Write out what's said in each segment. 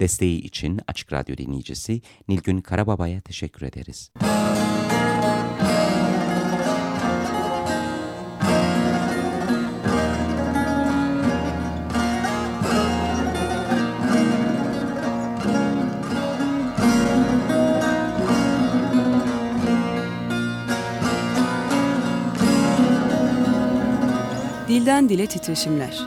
Desteği için Açık Radyo dinleyicisi Nilgün Karababa'ya teşekkür ederiz. Dilden Dile Titreşimler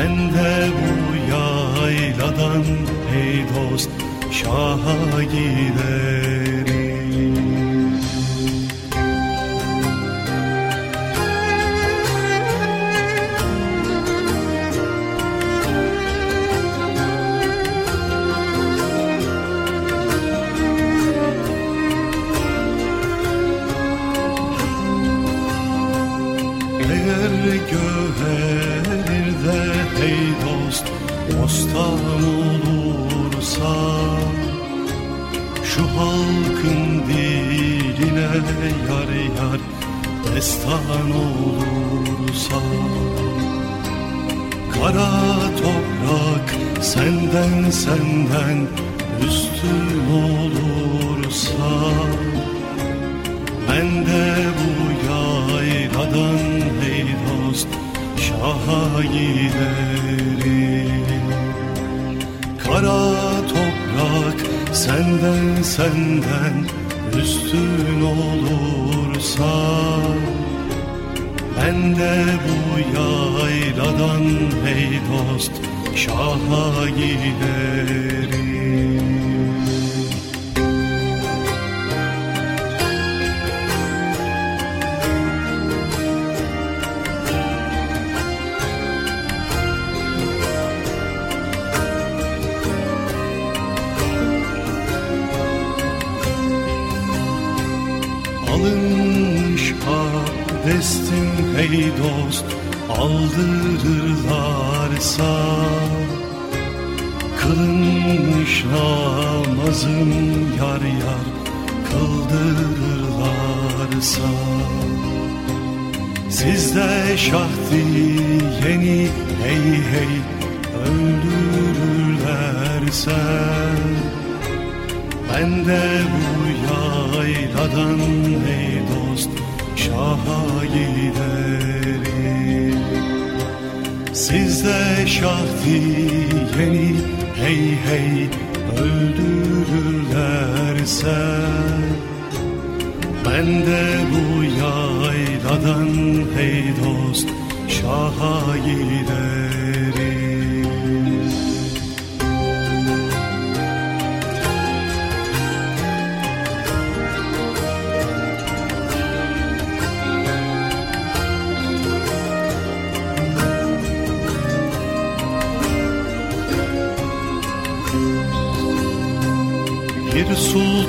Ben de bu yayladan hey dost şaha giderim Destan olursa Kara toprak senden senden Üstün olursa ben de bu yayladan hey dost şaha giderim. Kara toprak senden senden üstün olursa Ben de bu yayladan hey dost şaha giderim Namazın yar yar kıldırırlarsa. Sizde şah yeni hey hey öldürürlerse. Ben de bu yayladan hey dost şaha giderim. Sizde şah yeni hey hey öldürürlerse Ben de bu yayladan hey dost şaha giderim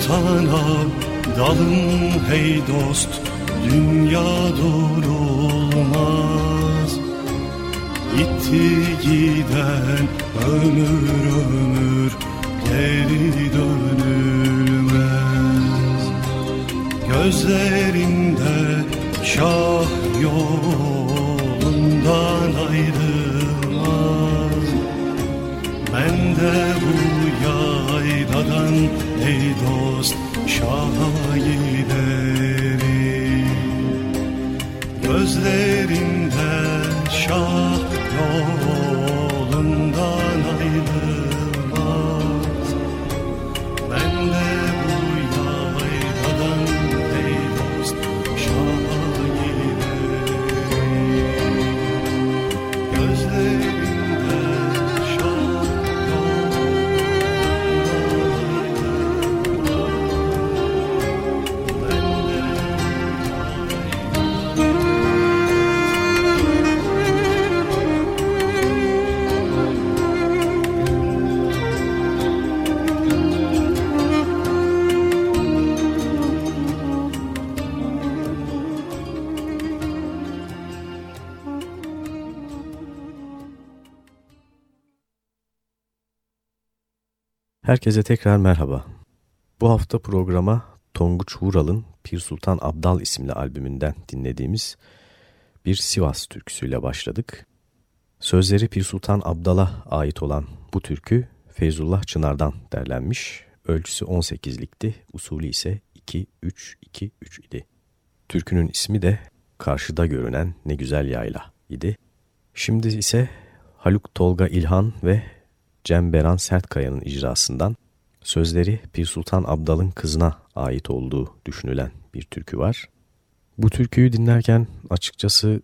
sultana dalın hey dost Dünya durulmaz. Gitti giden ömür ömür Geri dönülmez. Gözlerinde şah yolundan ayrılmaz. Ben de bu yayladan ey dost şaha giderim Gözlerinde şah yolundan Herkese tekrar merhaba. Bu hafta programa Tonguç Vural'ın Pir Sultan Abdal isimli albümünden dinlediğimiz bir Sivas türküsüyle başladık. Sözleri Pir Sultan Abdal'a ait olan bu türkü Feyzullah Çınar'dan derlenmiş. Ölçüsü 18'likti, usulü ise 2-3-2-3 idi. Türkünün ismi de Karşıda Görünen Ne Güzel Yayla idi. Şimdi ise Haluk Tolga İlhan ve Cem Beran Sertkaya'nın icrasından sözleri Pir Sultan Abdal'ın kızına ait olduğu düşünülen bir türkü var. Bu türküyü dinlerken açıkçası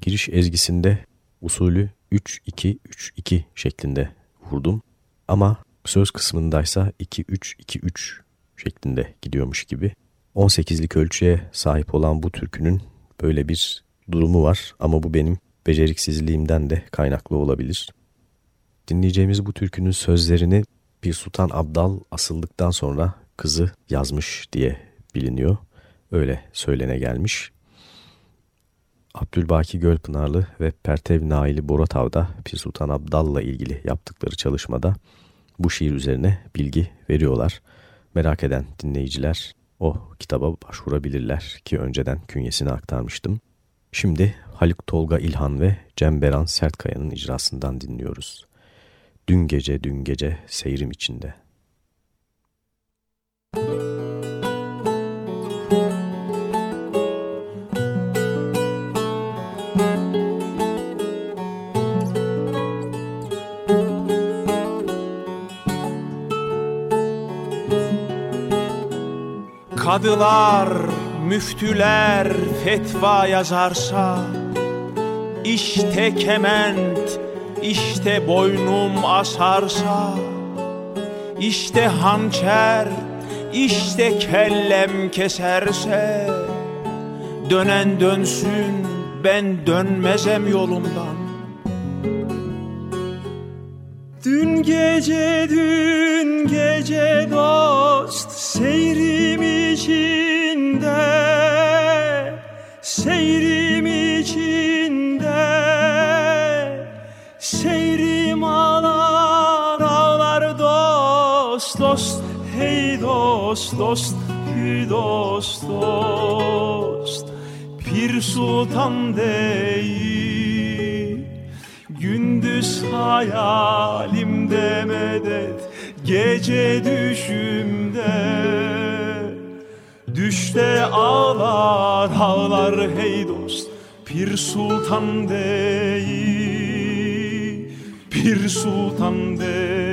giriş ezgisinde usulü 3-2-3-2 şeklinde vurdum. Ama söz kısmındaysa 2-3-2-3 şeklinde gidiyormuş gibi. 18'lik ölçüye sahip olan bu türkünün böyle bir durumu var ama bu benim beceriksizliğimden de kaynaklı olabilir. Dinleyeceğimiz bu türkünün sözlerini bir Sultan Abdal asıldıktan sonra kızı yazmış diye biliniyor. Öyle söylene gelmiş. Abdülbaki Gölpınarlı ve Pertev Naili Boratav'da Pir Sultan Abdal'la ilgili yaptıkları çalışmada bu şiir üzerine bilgi veriyorlar. Merak eden dinleyiciler o kitaba başvurabilirler ki önceden künyesini aktarmıştım. Şimdi Haluk Tolga İlhan ve Cem Beran Sertkaya'nın icrasından dinliyoruz. Dün gece dün gece seyrim içinde. Kadılar, müftüler fetva yazarsa işte kement, işte boynum asarsa işte hançer, işte kellem keserse Dönen dönsün ben dönmezem yolumdan. Dün gece dün gece dost seyrim içinde dost dost dost dost. Pir sultan değil Gündüz hayalimde medet Gece düşümde. Düşte ağlar ağlar hey dost Pir sultan değil Pir sultan değil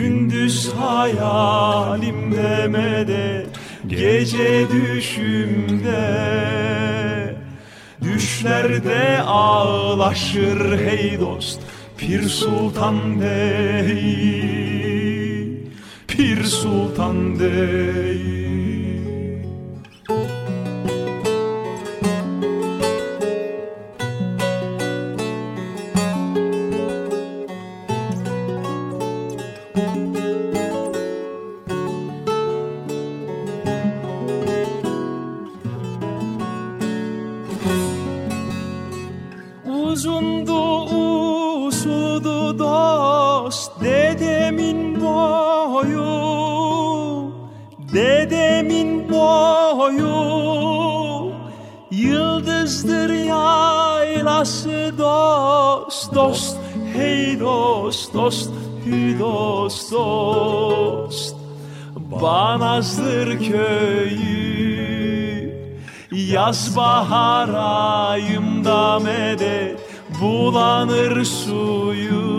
Gündüz hayalimde medet Gece düşümde. Düşlerde ağlaşır hey dost Pir sultan değil Pir sultan değil Hü dost dost Banazdır köyü Yaz bahar ayımda medet Bulanır suyu.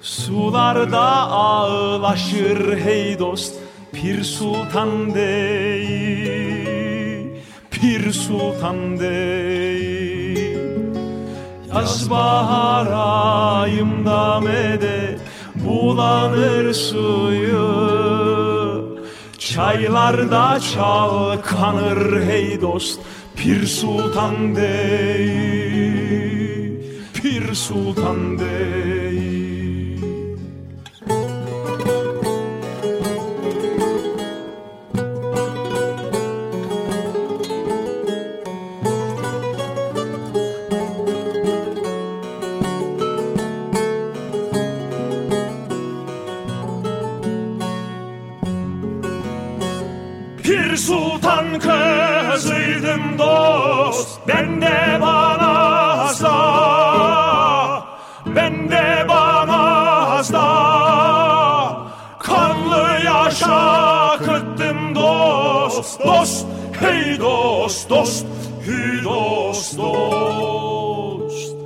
Sularda ağlaşır hey dost Pir sultan değil Pir sultan değil Yaz bahar ayımda medet Bulanır suyu. Çaylarda çalkanır hey dost Pir sultan değil Pir sultan değil dost Hü dost dost.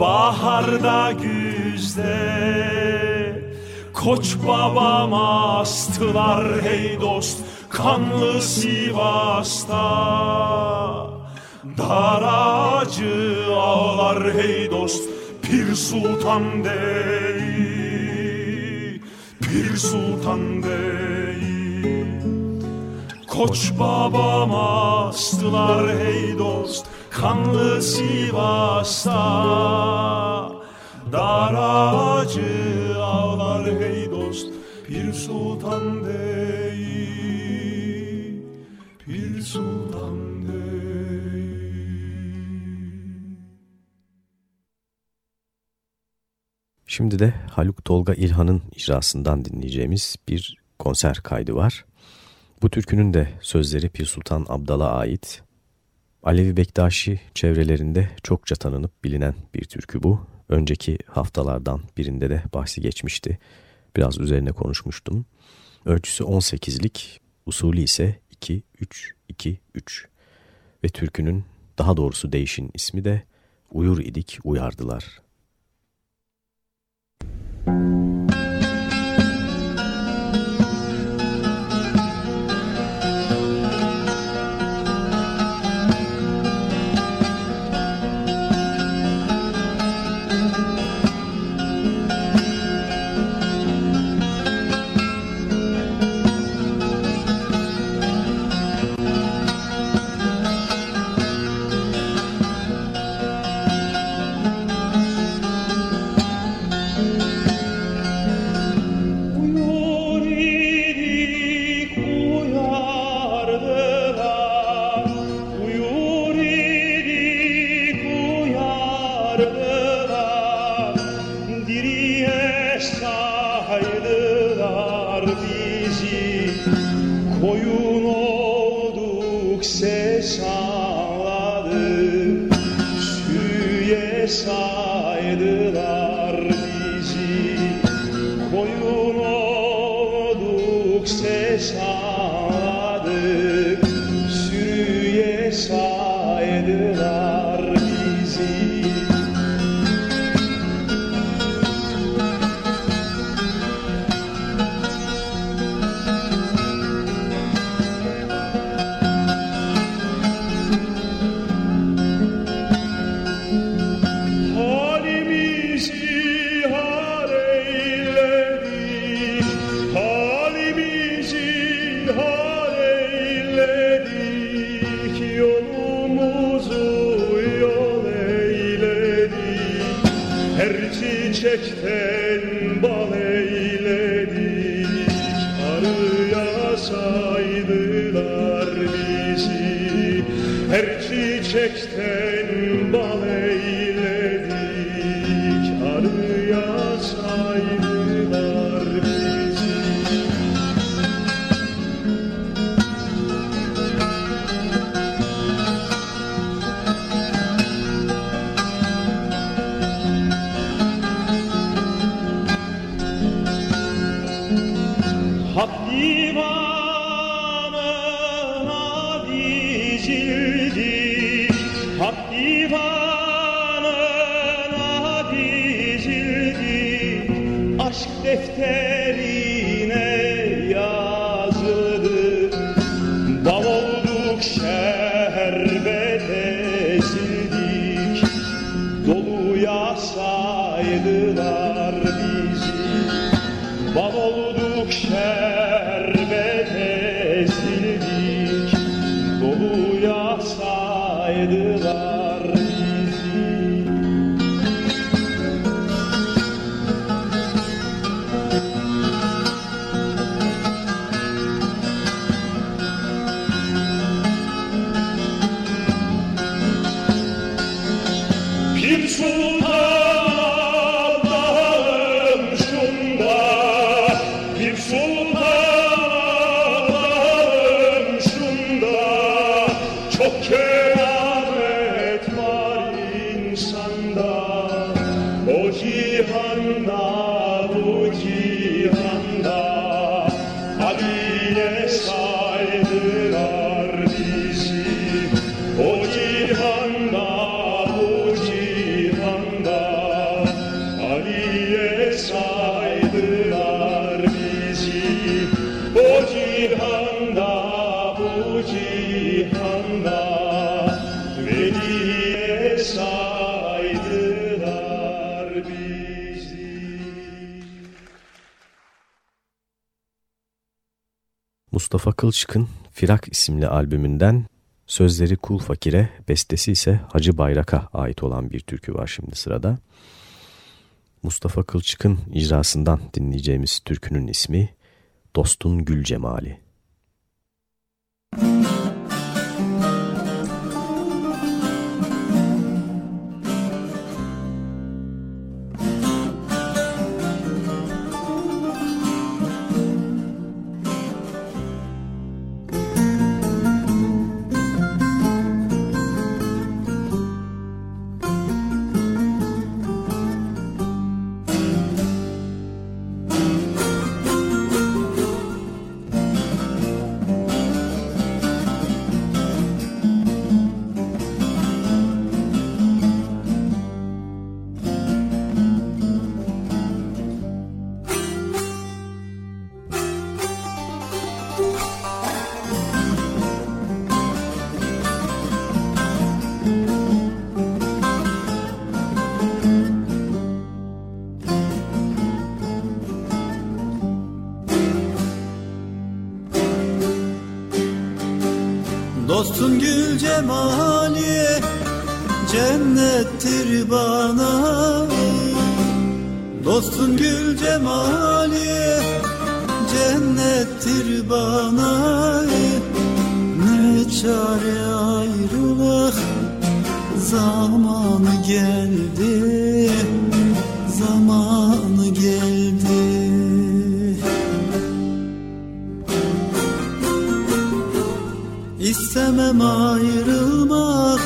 Baharda güzde Koç babam astılar hey dost. Kanlı Sivas'ta Dar ağacı ağlar hey dost. Pir sultan değil Pir sultan değil Koç babam astılar hey dost Kanlı Sivas'ta Dar ağacı ağlar hey dost Pir sultan değil Pir sultan değil Şimdi de Haluk Tolga İlhan'ın icrasından dinleyeceğimiz bir konser kaydı var. Bu türkünün de sözleri Pir Sultan Abdal'a ait. Alevi Bektaşi çevrelerinde çokça tanınıp bilinen bir türkü bu. Önceki haftalardan birinde de bahsi geçmişti. Biraz üzerine konuşmuştum. Ölçüsü 18'lik, usulü ise 2-3-2-3 ve türkünün daha doğrusu değişin ismi de Uyur idik uyardılar. Uyur Pir Mustafa Kılçık'ın Firak isimli albümünden sözleri Kul Fakir'e, bestesi ise Hacı Bayrak'a ait olan bir türkü var şimdi sırada. Mustafa Kılçık'ın icrasından dinleyeceğimiz türkünün ismi Dostun Gül Cemali. Cemali cennettir bana. Dostun gül cemali cennettir bana. Ne çare ayrılık zamanı geldi İstemem ayrılmak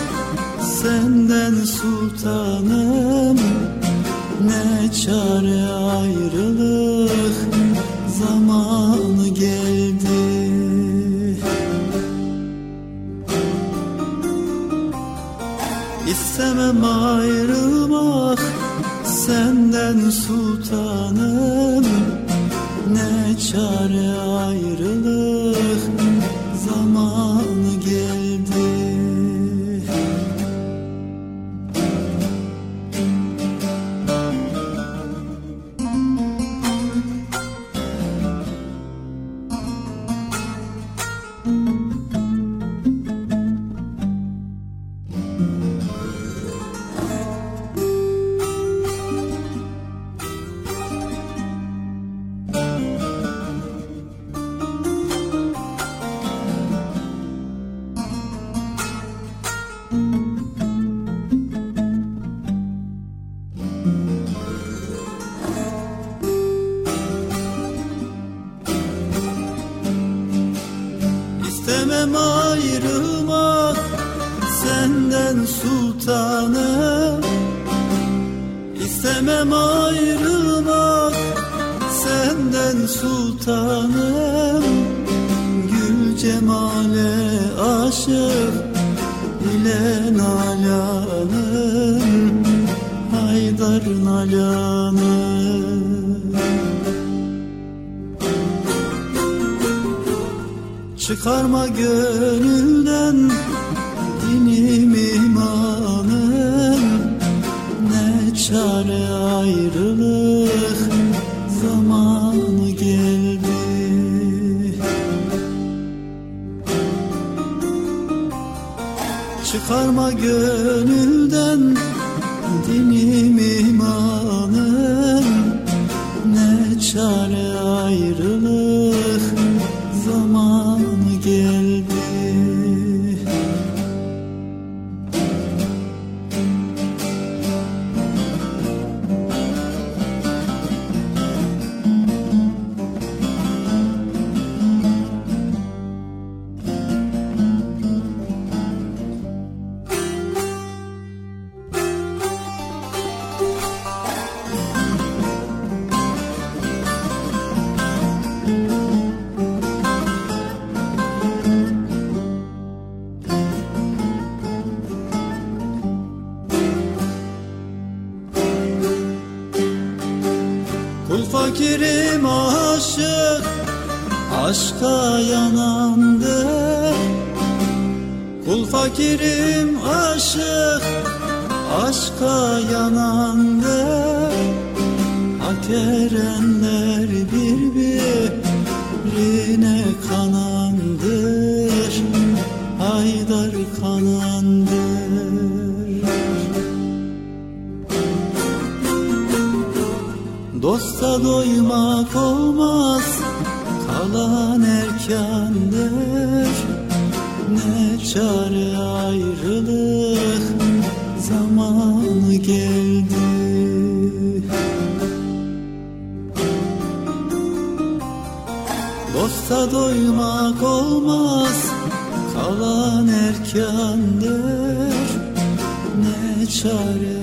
senden sultanım. Ne çare ayrılık zamanı geldi. İstemem ayrılmak senden sultanım sultanım İstemem ayrılmak senden sultanım. Gül cemale aşık ile nalanım. Haydar nalanım. Çıkarma gönülden Çıkarma Aşka yanandır Kul fakirim aşık Aşka yanandır Hak erenler birbirine kanandır. Haydar kanandır. Dosta doymak olmaz Kalan erkendir. Ne çare ayrılık Zamanı geldi. Dosta doymak olmaz Kalan erkendir. Ne çare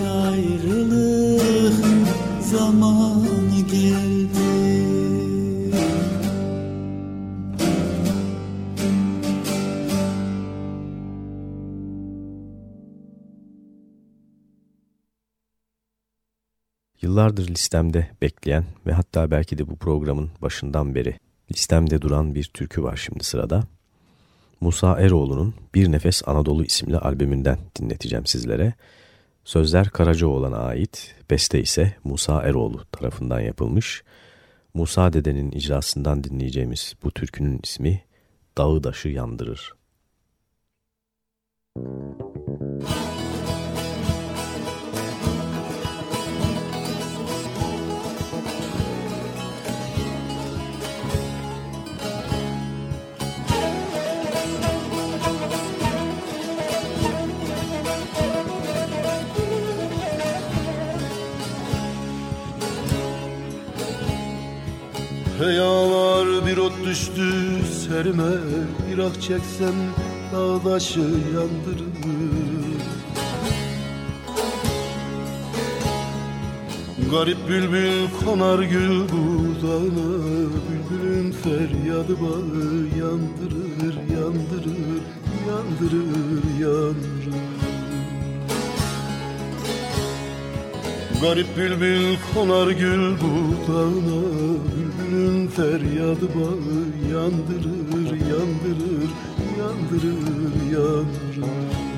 Yıllardır listemde bekleyen ve hatta belki de bu programın başından beri listemde duran bir türkü var şimdi sırada. Musa Eroğlu'nun Bir Nefes Anadolu isimli albümünden dinleteceğim sizlere. Sözler Karacaoğlan'a ait, beste ise Musa Eroğlu tarafından yapılmış. Musa Dede'nin icrasından dinleyeceğimiz bu türkünün ismi Dağı Daşı Yandırır. Heyalar bir ot düştü serime Bir ah çeksem dağdaşı yandırır Garip bülbül konar gül budağına Bülbülün feryadı bağı yandırır, yandırır, yandırır, yandırır Garip bülbül konar gül budağına Bülbülün feryadı bağı yandırır, yandırır, yandırır, yandırır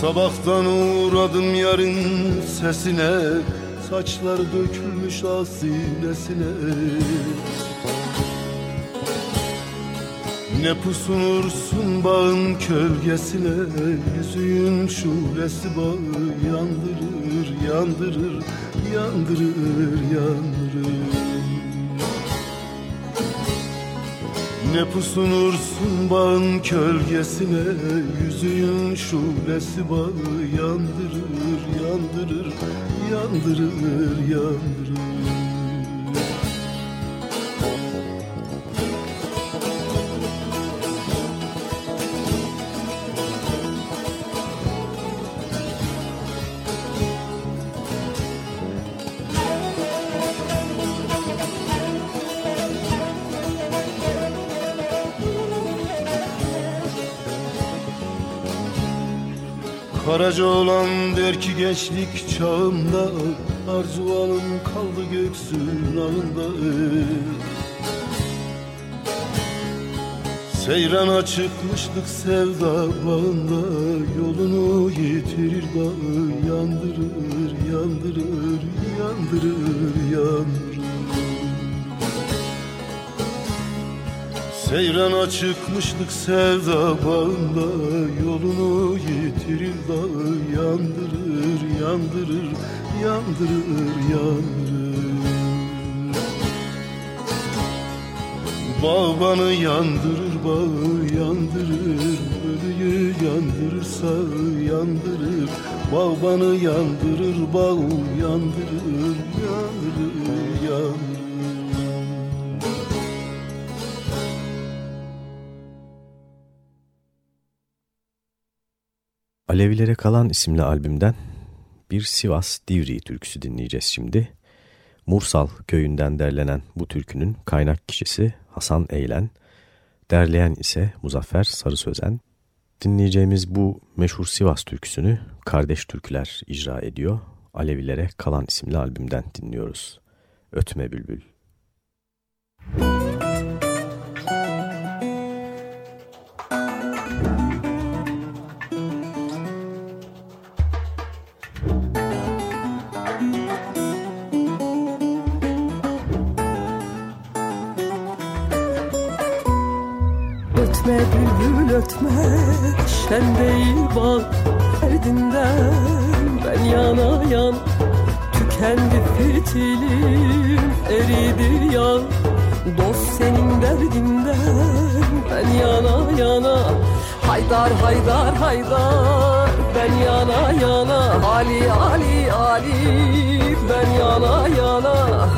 Sabahtan uğradım yarın sesine Saçlar dökülmüş asinesine. Ne pusunursun bağın kölgesine Yüzüğün şulesi bağı yandırır, yandırır, yandırır, yandırır Ne pusunursun bağın kölgesine Yüzüğün şulesi bağı yandırır, yandırır, yandırır, yandırır Karaca olan der ki gençlik çağımda Arzualım kaldı göksün ağında Seyrana çıkmıştık sevda bağında Yolunu yitirir bağı Yandırır, yandırır, yandırır, yandırır Seyrana çıkmıştık sevda bağında Yolunu yitirir dağı Yandırır, yandırır, yandırır, yandırır. Bağbanı yandırır, bağı yandırır Ölüyü yandırırsa yandırır. Bağbanı yandırır, bağı yandırır, yandırır, yandırır Alevilere Kalan isimli albümden bir Sivas Divri türküsü dinleyeceğiz şimdi. Mursal köyünden derlenen bu türkünün kaynak kişisi Hasan Eğlen, derleyen ise Muzaffer Sarı Sözen. Dinleyeceğimiz bu meşhur Sivas türküsünü Kardeş Türküler icra ediyor. Alevilere Kalan isimli albümden dinliyoruz. Ötme Bülbül. Müzik ötme Şen değil bal derdinden Ben yana yan. Tükendi fitilim Eridi yan Dost senin derdinden Ben yana yana. Haydar haydar haydar Ben yana yana. Ali Ali Ali Ben yana yana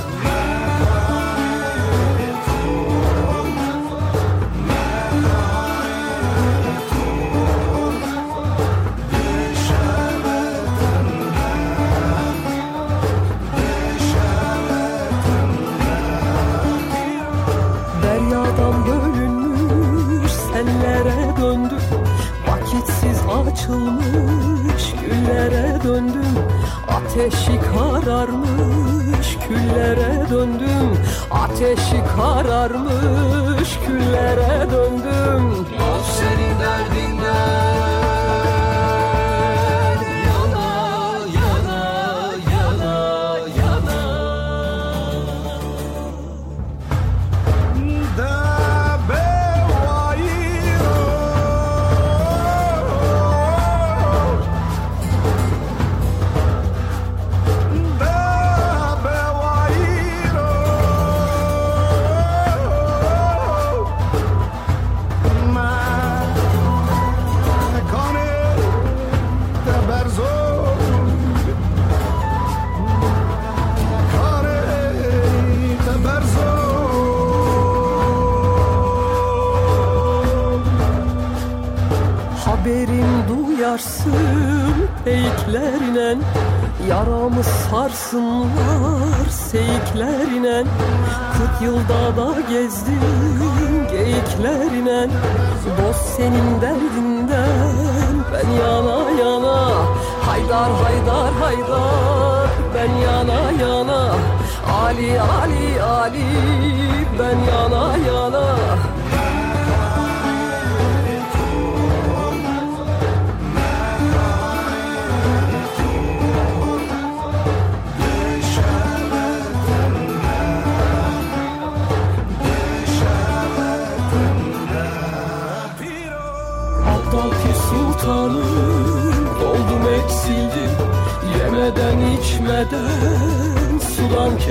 açılmış güllere döndüm. Ateşi kararmış küllere döndüm. Ateşi kararmış küllere döndüm. O senin derdinden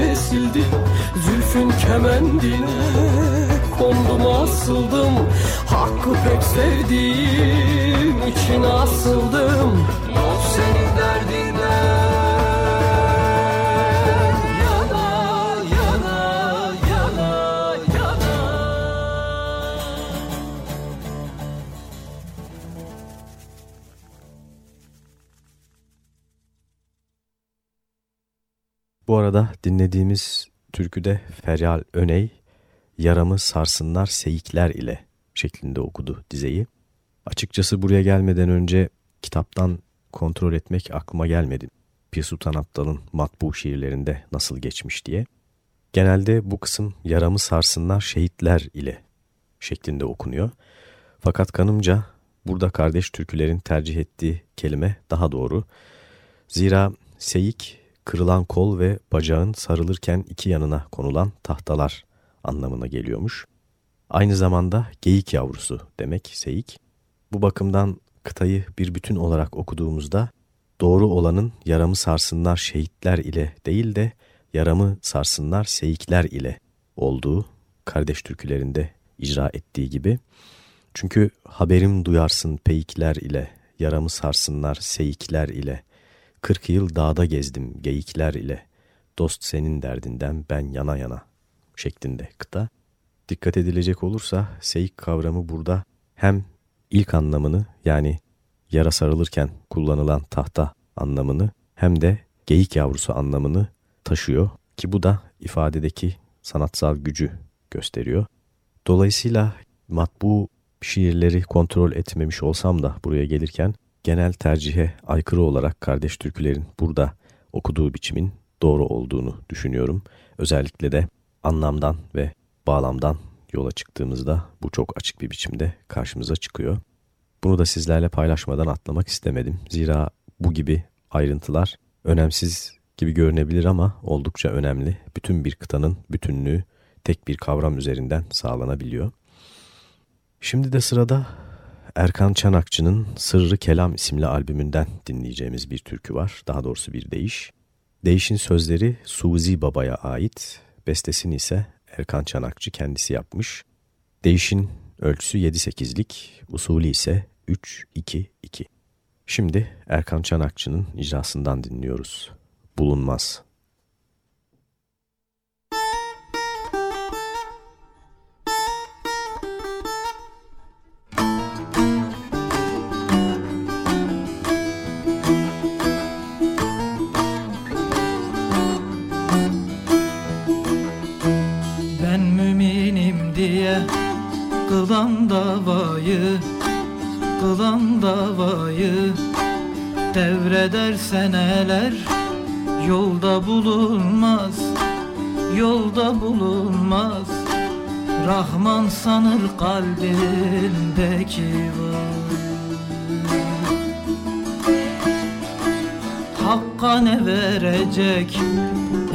Sudan kesildim Zülfün kemendine Kondum asıldım. Hakkı pek sevdiğim için asıldım Bu arada dinlediğimiz türküde Feryal Öney, yaramı sarsınlar seyikler ile şeklinde okudu dizeyi. Açıkçası buraya gelmeden önce kitaptan kontrol etmek aklıma gelmedi. Pir Sultan Abdal'ın matbu şiirlerinde nasıl geçmiş diye. Genelde bu kısım yaramı sarsınlar şehitler ile şeklinde okunuyor. Fakat kanımca burada kardeş türkülerin tercih ettiği kelime daha doğru. Zira seyik, kırılan kol ve bacağın sarılırken iki yanına konulan tahtalar anlamına geliyormuş. Aynı zamanda geyik yavrusu demek seyik. Bu bakımdan kıtayı bir bütün olarak okuduğumuzda doğru olanın yaramı sarsınlar şehitler ile değil de yaramı sarsınlar seyikler ile olduğu kardeş türkülerinde icra ettiği gibi. Çünkü haberim duyarsın peyikler ile, yaramı sarsınlar seyikler ile, kırk yıl dağda gezdim geyikler ile, dost senin derdinden ben yana yana şeklinde kıta. Dikkat edilecek olursa seyik kavramı burada hem ilk anlamını yani yara sarılırken kullanılan tahta anlamını hem de geyik yavrusu anlamını taşıyor ki bu da ifadedeki sanatsal gücü gösteriyor. Dolayısıyla matbu şiirleri kontrol etmemiş olsam da buraya gelirken genel tercihe aykırı olarak kardeş türkülerin burada okuduğu biçimin doğru olduğunu düşünüyorum. Özellikle de anlamdan ve bağlamdan yola çıktığımızda bu çok açık bir biçimde karşımıza çıkıyor. Bunu da sizlerle paylaşmadan atlamak istemedim. Zira bu gibi ayrıntılar önemsiz gibi görünebilir ama oldukça önemli. Bütün bir kıtanın bütünlüğü tek bir kavram üzerinden sağlanabiliyor. Şimdi de sırada Erkan Çanakçı'nın Sırrı Kelam isimli albümünden dinleyeceğimiz bir türkü var. Daha doğrusu bir deyiş. Değişin sözleri Suzi Baba'ya ait, bestesini ise Erkan Çanakçı kendisi yapmış. Değişin ölçüsü 7-8'lik, usulü ise 3-2-2. Şimdi Erkan Çanakçı'nın icrasından dinliyoruz. Bulunmaz. Kılan davayı Kılan davayı Devreder seneler Yolda bulunmaz Yolda bulunmaz. Rahman sanır kalbindeki var. Hakka ne verecek?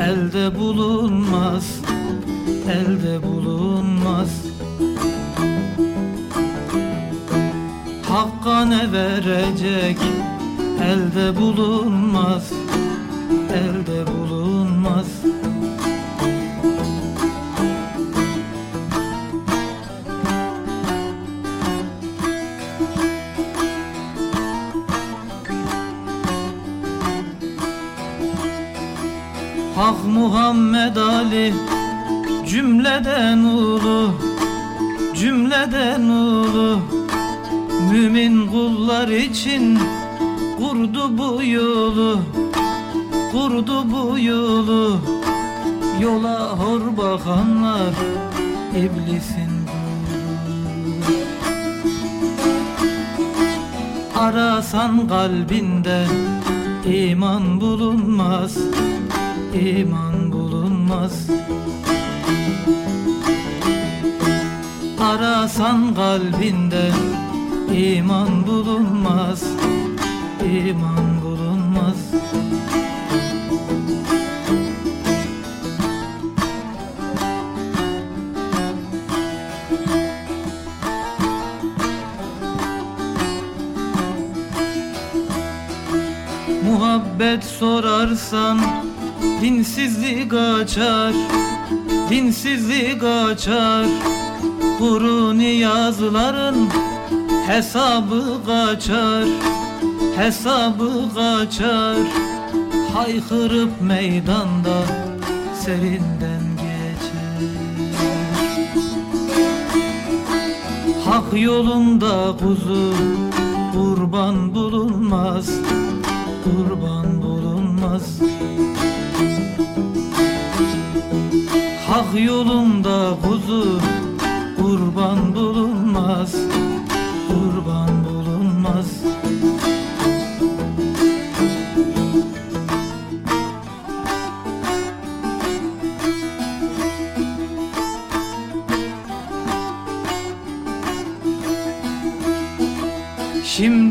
Elde bulunmaz elde bulunmaz Hakka ne verecek? Elde bulunmaz elde bulunmaz. Hak Muhammed Ali Cümleden ulu Cümleden ulu Mümin kullar için Kurdu bu yolu Kurdu bu yolu. Yola hor bakanlar iblisin. Arasan kalbinde iman bulunmaz iman bulunmaz. Arasan kalbinde iman bulunmaz iman bulunmaz. Muhabbet sorarsan Dinsizlik açar Dinsizlik açar. Kuru niyazların Hesabı kaçar Hesabı kaçar. Haykırıp meydanda Serinden geçer. Hak yolunda kuzu Kurban bulunmaz Kurban bulunmaz. Hak yolunda kuzu kurban bulunmaz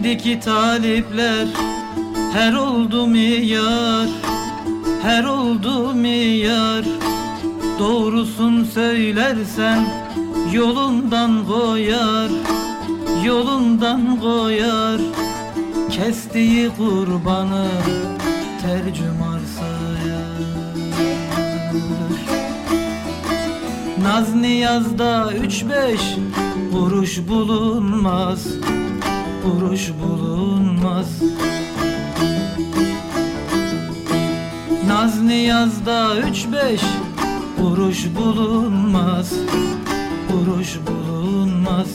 Şimdiki talipler her oldu mu yar Her oldu mu yar Doğrusun söylersen yolundan koyar Yolundan koyar. Kestiği kurbanı tercümar sayar Naz niyazda üç beş kuruş bulunmaz Kuruş bulunmaz. Naz niyazda üç beş kuruş bulunmaz. Kuruş bulunmaz.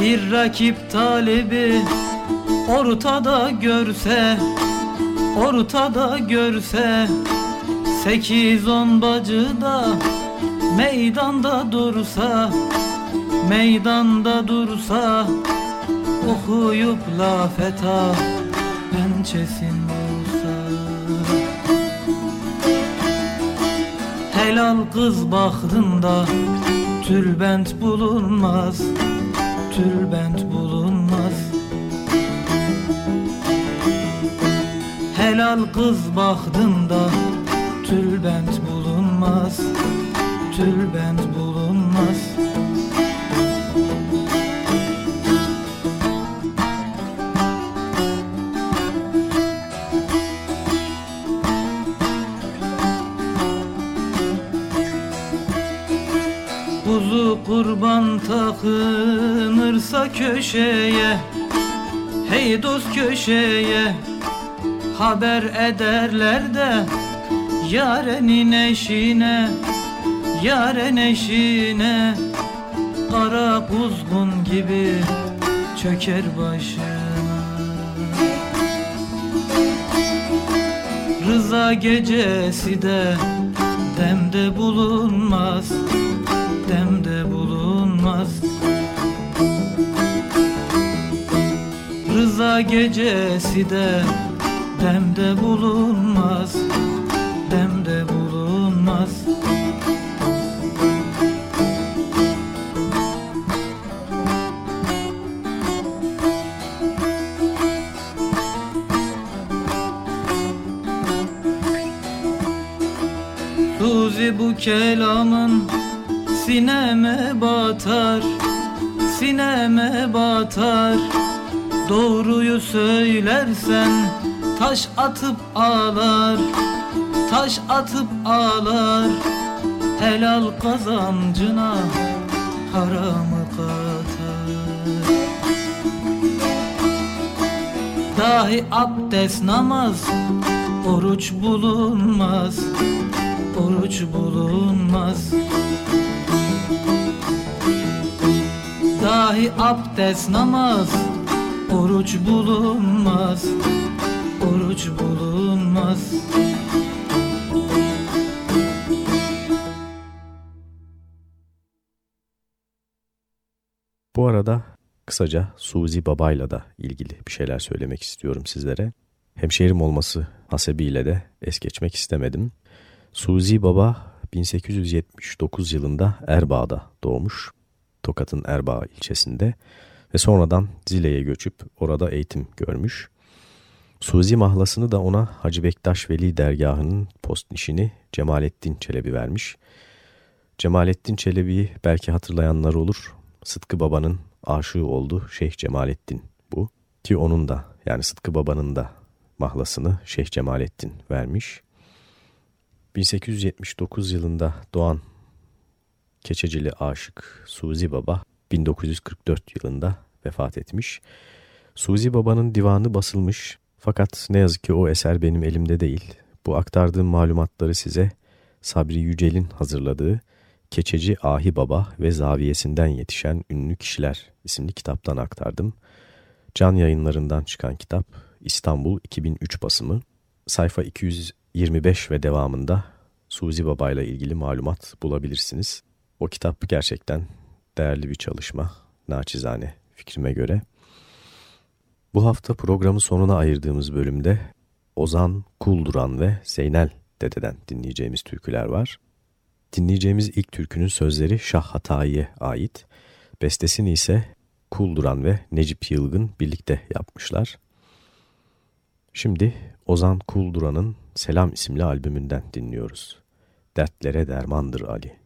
Bir rakip talibi ortada görse Ortada görse Sekiz on bacı da meydanda dursa Meydanda dursa Okuyup la feta pençesin bulsa. Helal kız baktığında tülbent bulunmaz Tülbent bulunmaz Helal kız baktığında tülbent bulunmaz Tülbent bulunmaz. Kuzu kurban takınırsa köşeye Hey dost köşeye Haber ederler de Yarenin eşine Yaren eşine Kara kuzgun gibi Çöker başına. Rıza gecesi de Demde bulunmaz demde bulunmaz. Rıza gecesi de demde bulunmaz Demde bulunmaz. Suzi bu kelamın sineme batar Sineme batar. Doğruyu söylersen Taş atıp ağlar Taş atıp ağlar. Helal kazancına Haramı katar. Dahi abdest namaz Oruç bulunmaz Oruç bulunmaz. Dahi abdest namaz Oruç bulunmaz Oruç bulunmaz Bu arada kısaca Suzi Baba'yla da ilgili bir şeyler söylemek istiyorum sizlere. Hemşehrim olması hasebiyle de es geçmek istemedim. Suzi Baba 1879 yılında Erbaa'da doğmuş. Tokat'ın Erbaa ilçesinde ve sonradan Zile'ye göçüp orada eğitim görmüş. Suzi mahlasını da ona Hacı Bektaş Veli dergahının post nişini Cemalettin Çelebi vermiş. Cemalettin Çelebi'yi belki hatırlayanlar olur. Sıtkı Baba'nın aşığı oldu Şeyh Cemalettin bu. Ki onun da yani Sıtkı Baba'nın da mahlasını Şeyh Cemalettin vermiş. 1879 yılında doğan Keçecili aşık Suzi Baba 1944 yılında vefat etmiş. Suzi Baba'nın divanı basılmış fakat ne yazık ki o eser benim elimde değil. Bu aktardığım malumatları size Sabri Yücel'in hazırladığı Keçeci Ahi Baba ve Zaviyesinden Yetişen Ünlü Kişiler isimli kitaptan aktardım. Can yayınlarından çıkan kitap İstanbul 2003 basımı. Sayfa 225 ve devamında Suzi Baba ile ilgili malumat bulabilirsiniz. O kitap gerçekten değerli bir çalışma, naçizane fikrime göre. Bu hafta programın sonuna ayırdığımız bölümde Ozan Kulduran ve Zeynel Dede'den dinleyeceğimiz türküler var. Dinleyeceğimiz ilk türkünün sözleri Şah Hatayi'ye ait. Bestesini ise Kulduran ve Necip Yılgın birlikte yapmışlar. Şimdi Ozan Kulduran'ın Selam isimli albümünden dinliyoruz. Dertlere dermandır Ali.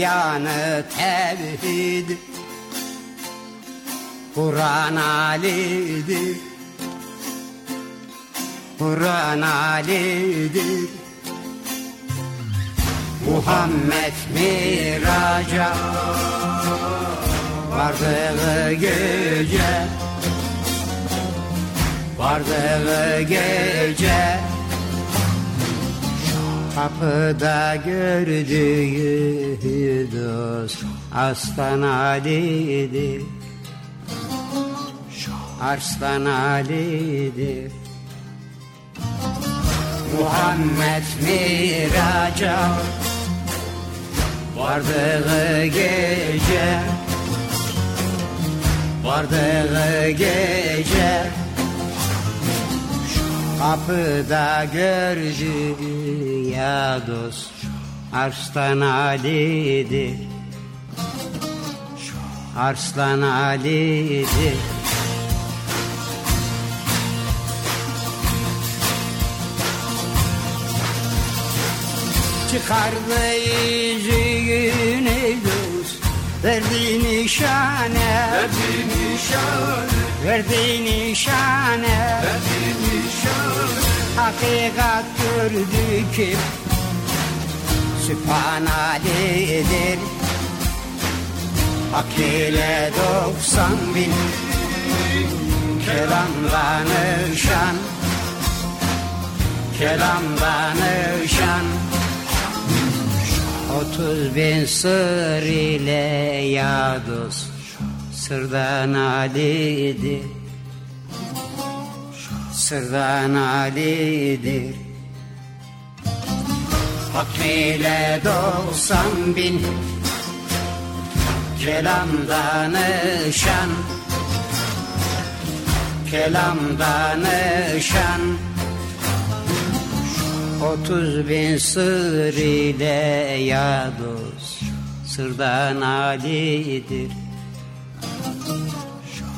Beyanı tevhid. Kur'an Ali'dir. Kur'an Ali'dir. Muhammed miraca vardığı gece vardığı gece kapıda gördüğü dost Aslan Ali'dir Arslan Ali'dir Muhammed miraca vardığı gece vardığı gece kapıda gördü ya dost Arslan Ali'dir. Arslan Ali'dir. Çıkardı yüzüğünü dost Verdi nişane. Verdi nişane. Verdi nişane. Verdi nişane Hakikat gördü ki Sübhan Ali'dir Hak ile doksan bin Kelamdan ışan Kelamdan ışan Otuz bin sır ile ya dost Sırdan Ali'dir Sırdan Ali'dir Hak ile doksan bin Kelamdan ışan Kelamdan ışan Otuz bin sır ile ya Sırdan Ali'dir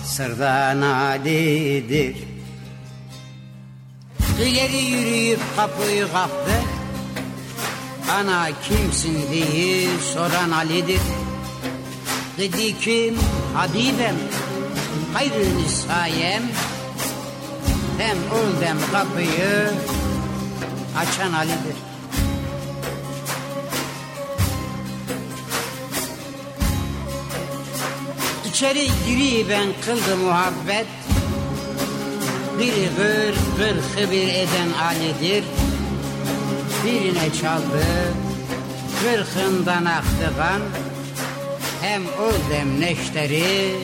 Sırdan Ali'dir İleri yürüyüp kapıyı kaptı Ana kimsin diye soran Ali'dir Dedi ki Habibem Hayrı nisayem Hem ol dem kapıyı açan Ali'dir. İçeri giri ben kıldı muhabbet. Biri gır gırkı bir eden Ali'dir. Birine çaldı, gırkından aktı kan. Hem o dem neşteri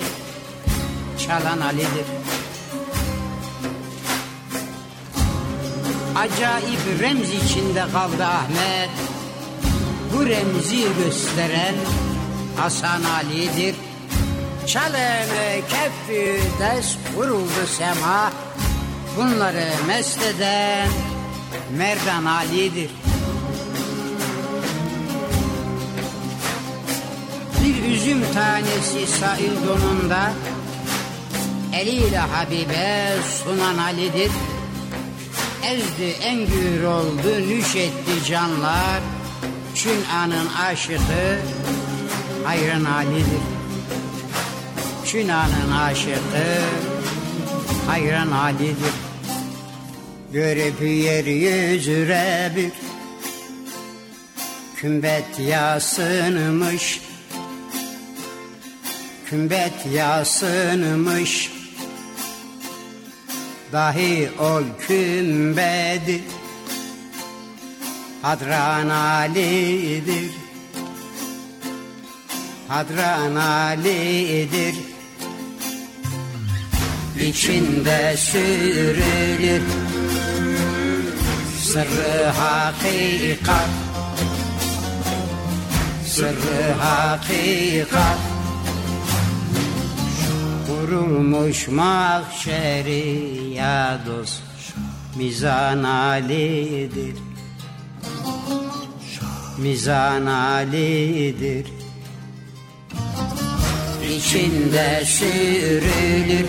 çalan Ali'dir. acayip remz içinde kaldı Ahmet. Bu remzi gösteren Hasan Ali'dir. Çalene keffi dest vuruldu sema. Bunları mest eden Merdan Ali'dir. Bir üzüm tanesi sahil donunda Eliyle Habibe sunan Ali'dir. Ezdi engür oldu nüşetti canlar. Çün anın aşıkı Hayran Ali'dir. Çün anın aşıkı Hayran Ali'dir. Görüp yeryüzüne bir kümbet yasınmış. Kümbet yasınmış. Dahi ol kümbedi. Hadran Ali'dir. Hadran Ali'dir. İçinde sürülür Sırrı hakikat Sırrı hakikat Kurulmuş mahşeri ya dost Mizan alidir Mizan alidir İçinde sürülür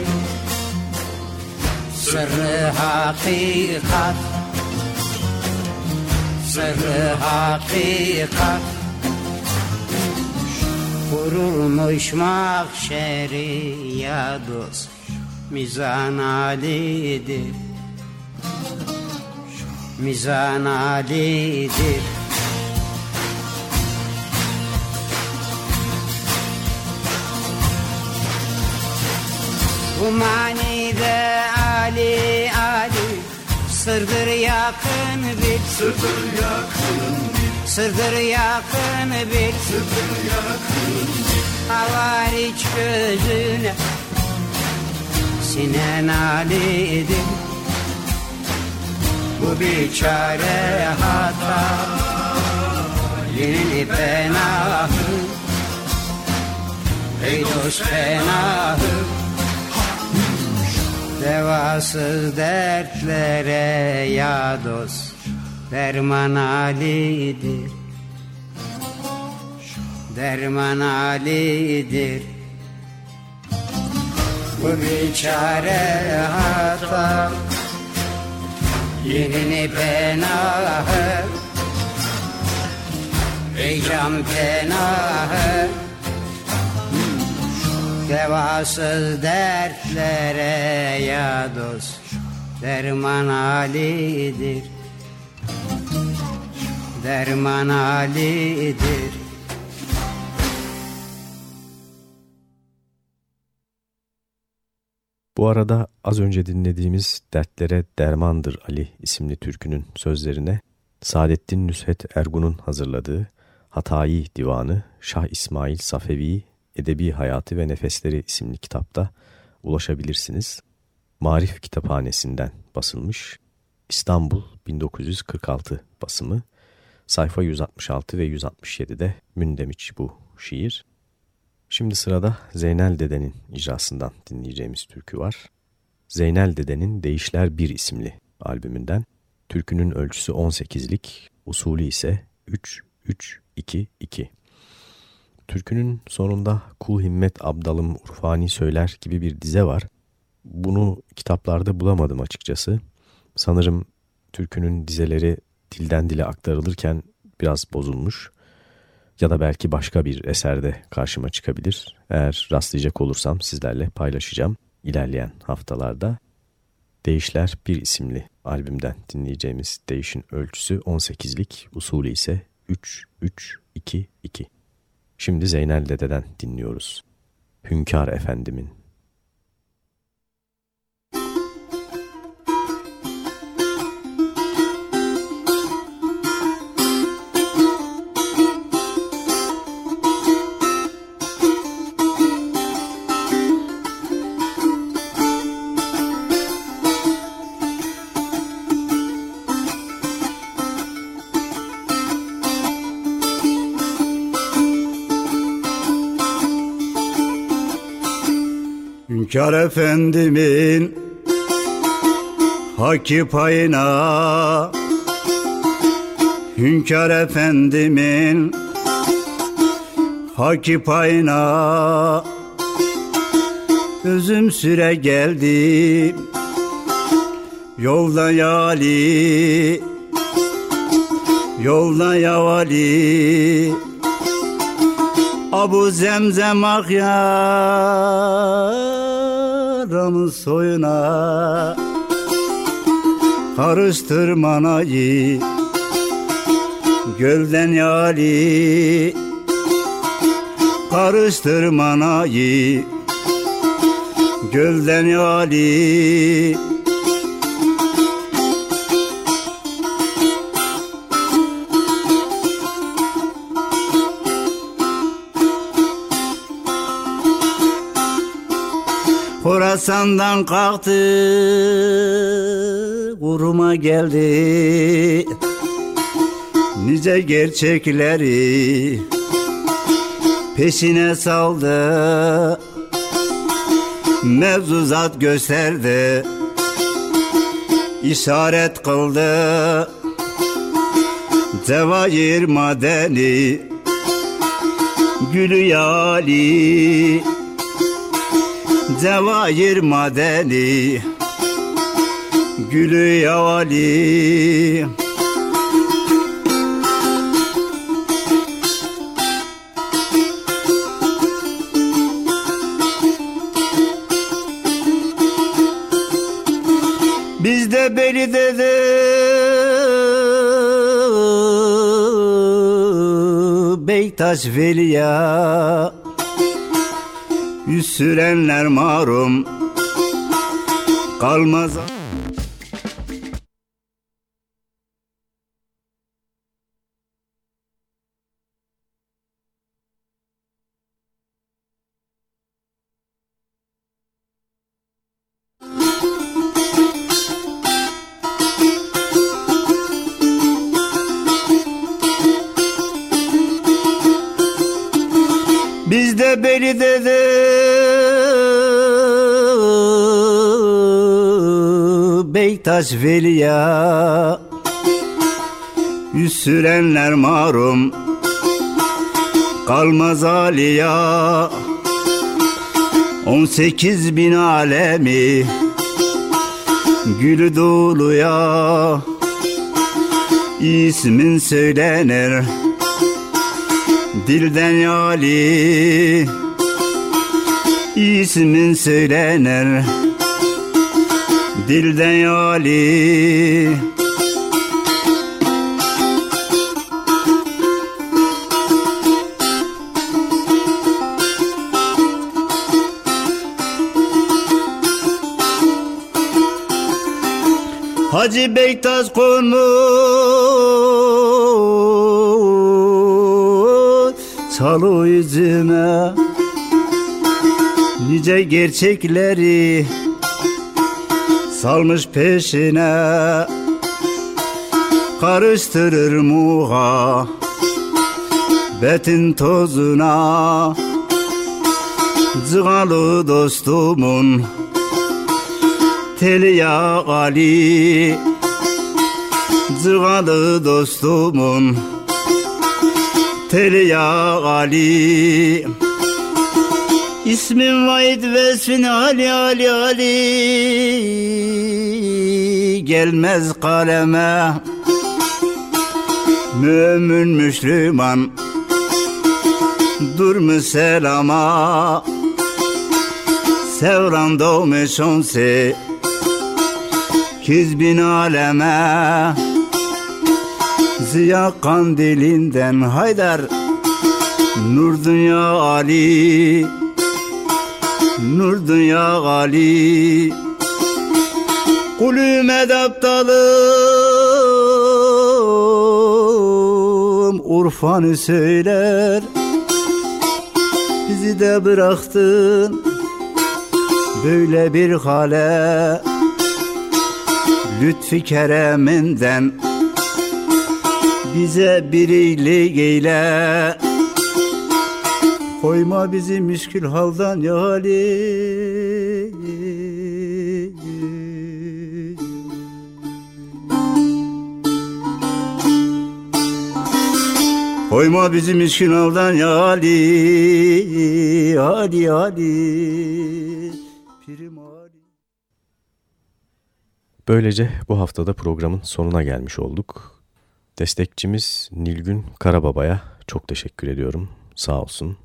Sırrı hakikat Sırrı hakikat. Kurulmuş mahşeri ya dost Mizan alidir Mizan alidir Bu manide Ali Ali Sırdır yakın bir Sırdır yakın bir Sırdır yakın bir Sırdır yakın bir Havariç gözüne. Sinen Ali'dir Bu biçare hata. Yeni penahı. Ey dost penahı Devasız dertlere ya dost Derman Ali'dir Derman Ali'dir Bu biçare hata Yeni penahı Ey can penahı Devasız dertlere ya dost Derman Ali'dir Derman Ali'dir Bu arada az önce dinlediğimiz Dertlere Dermandır Ali isimli türkünün sözlerine Saadettin Nüshet Ergun'un hazırladığı Hatayi Divanı Şah İsmail Safevi Edebi Hayatı ve Nefesleri isimli kitapta ulaşabilirsiniz. Marif Kitaphanesi'nden basılmış. İstanbul 1946 basımı. Sayfa 166 ve 167'de Mündemiş bu şiir. Şimdi sırada Zeynel Dede'nin icrasından dinleyeceğimiz türkü var. Zeynel Dede'nin Değişler 1 isimli albümünden. Türkünün ölçüsü 18'lik, usulü ise 3-3-2-2. Türkünün sonunda Kul Himmet Abdalım Urfani Söyler gibi bir dize var. Bunu kitaplarda bulamadım açıkçası. Sanırım türkünün dizeleri dilden dile aktarılırken biraz bozulmuş ya da belki başka bir eserde karşıma çıkabilir. Eğer rastlayacak olursam sizlerle paylaşacağım ilerleyen haftalarda. Değişler bir isimli albümden dinleyeceğimiz değişin ölçüsü 18'lik, usulü ise 3-3-2-2. Şimdi Zeynel Dede'den dinliyoruz. Hünkar Efendimin. Hünkar efendimin Haki payına Hünkar efendimin Haki payına. Özüm süre geldim Yolda yali Yolda yavali. Abu zemzem ak yaramın soyuna Karıştır manayı Gölden yali Karıştır manayı Gölden yali Horasan'dan kalktı Kuruma geldi. Nice gerçekleri Peşine saldı. Mevzuzat gösterdi işaret kıldı. Cevahir madeni Gülü yali Cevahir madeni Gülü yali Bizde beli dede Beytaş Veliya Yüz sürenler marum. Kalmaz sürenler marum. Kalmaz aliya. On sekiz bin alemi Gülü doluya. İsmin söylenir Dilden yali. İsmin söylenir Dilden yali Hacı Beytaz konmuş Çalı yüzüme Nice gerçekleri Salmış peşine. Karıştırır muha Betin tozuna. Cıgalı dostumun Teli ya Ali Cıgalı dostumun. Teli ya Ali İsmim Vahid Vesfin Ali Ali Ali. Gelmez kaleme Mümin Müslüman. Dur selama Sevran doğmuş onse Kiz bin aleme. Ziya kandilinden Haydar Nur Dünya Ali. Nur Dünya Ali. Kulüm edaptalım Urfanı söyler. Bizi de bıraktın Böyle bir hale Lütfi kereminden Bize bir iyilik eyle. Koyma bizi müşkül haldan ya Ali. Koyma bizi müşkül haldan ya Ali. Ali Ali Böylece bu haftada programın sonuna gelmiş olduk. Destekçimiz Nilgün Karababa'ya çok teşekkür ediyorum. Sağ olsun.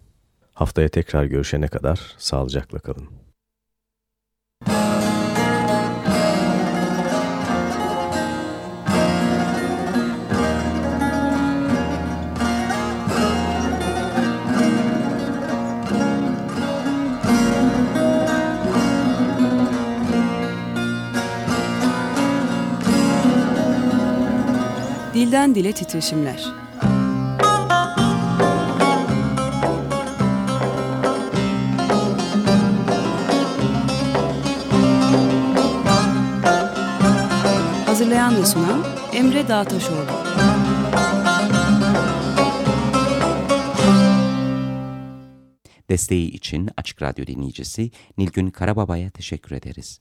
Haftaya tekrar görüşene kadar sağlıcakla kalın. Dilden dile titreşimler. Hazırlayan ve sunan Emre Dağtaşoğlu. Desteği için Açık Radyo dinleyicisi Nilgün Karababa'ya teşekkür ederiz.